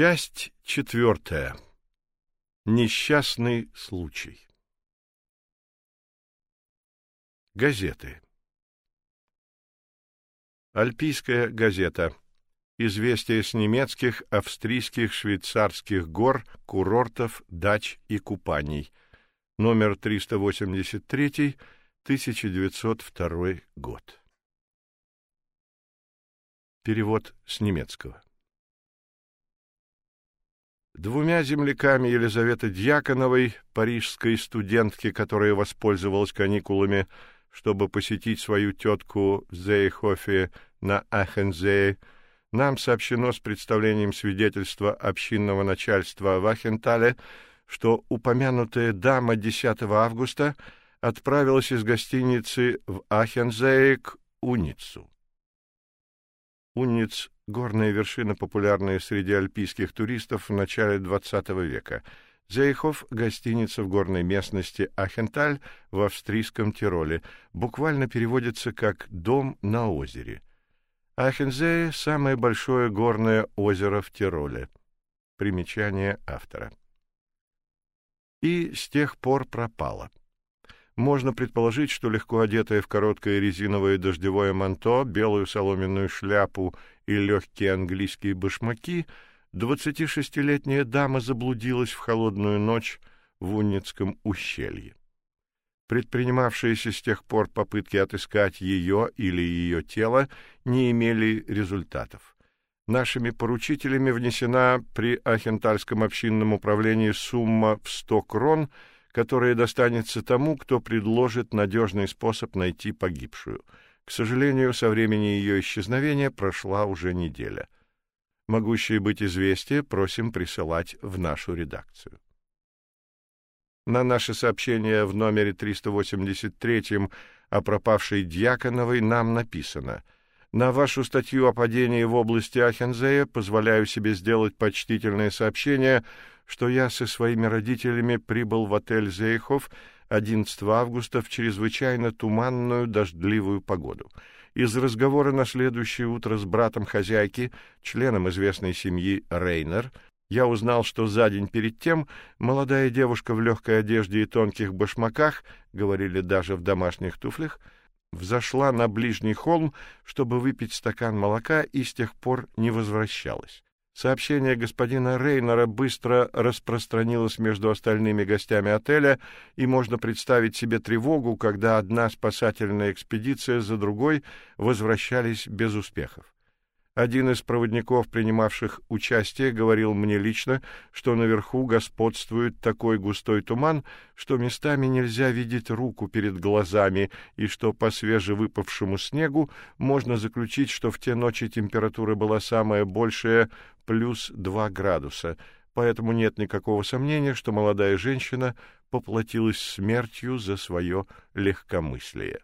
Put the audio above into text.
Часть четвертая. Несчастный случай. Газеты. Альпийская газета. Известия с немецких, австрийских, швейцарских гор, курортов, дач и купаний. Номер 383, 1902 год. Перевод с немецкого. Двумя земляками Елизаветы Дьяконовой, парижской студентки, которая воспользовалась каникулами, чтобы посетить свою тетку в Зейхофе на Ахензее, нам сообщено с представлением свидетельства общинного начальства в Ахентале, что упомянутая дама 10 августа отправилась из гостиницы в Ахензее к Уницу. Унниц — горная вершина, популярная среди альпийских туристов в начале XX века. Зейхоф — гостиница в горной местности Ахенталь в австрийском Тироле. Буквально переводится как «дом на озере». Ахензее — самое большое горное озеро в Тироле. Примечание автора. И с тех пор пропало. Можно предположить, что легко одетая в короткое резиновое дождевое манто, белую соломенную шляпу и легкие английские башмаки, 26-летняя дама заблудилась в холодную ночь в Унницком ущелье. Предпринимавшиеся с тех пор попытки отыскать ее или ее тело не имели результатов. Нашими поручителями внесена при Ахентальском общинном управлении сумма в 100 крон – которая достанется тому, кто предложит надежный способ найти погибшую. К сожалению, со времени ее исчезновения прошла уже неделя. Могущие быть известия просим присылать в нашу редакцию. На наше сообщение в номере 383 о пропавшей Дьяконовой нам написано — на вашу статью о падении в области Ахензея позволяю себе сделать почтительное сообщение, что я со своими родителями прибыл в отель Зейхов 11 августа в чрезвычайно туманную дождливую погоду. Из разговора на следующее утро с братом хозяйки, членом известной семьи Рейнер, я узнал, что за день перед тем молодая девушка в легкой одежде и тонких башмаках, говорили даже в домашних туфлях, взошла на ближний холм, чтобы выпить стакан молока и с тех пор не возвращалась. Сообщение господина Рейнера быстро распространилось между остальными гостями отеля, и можно представить себе тревогу, когда одна спасательная экспедиция за другой возвращались без успехов. Один из проводников, принимавших участие, говорил мне лично, что наверху господствует такой густой туман, что местами нельзя видеть руку перед глазами, и что по свежевыпавшему снегу можно заключить, что в те ночи температура была самая большая плюс два градуса, поэтому нет никакого сомнения, что молодая женщина поплатилась смертью за свое легкомыслие.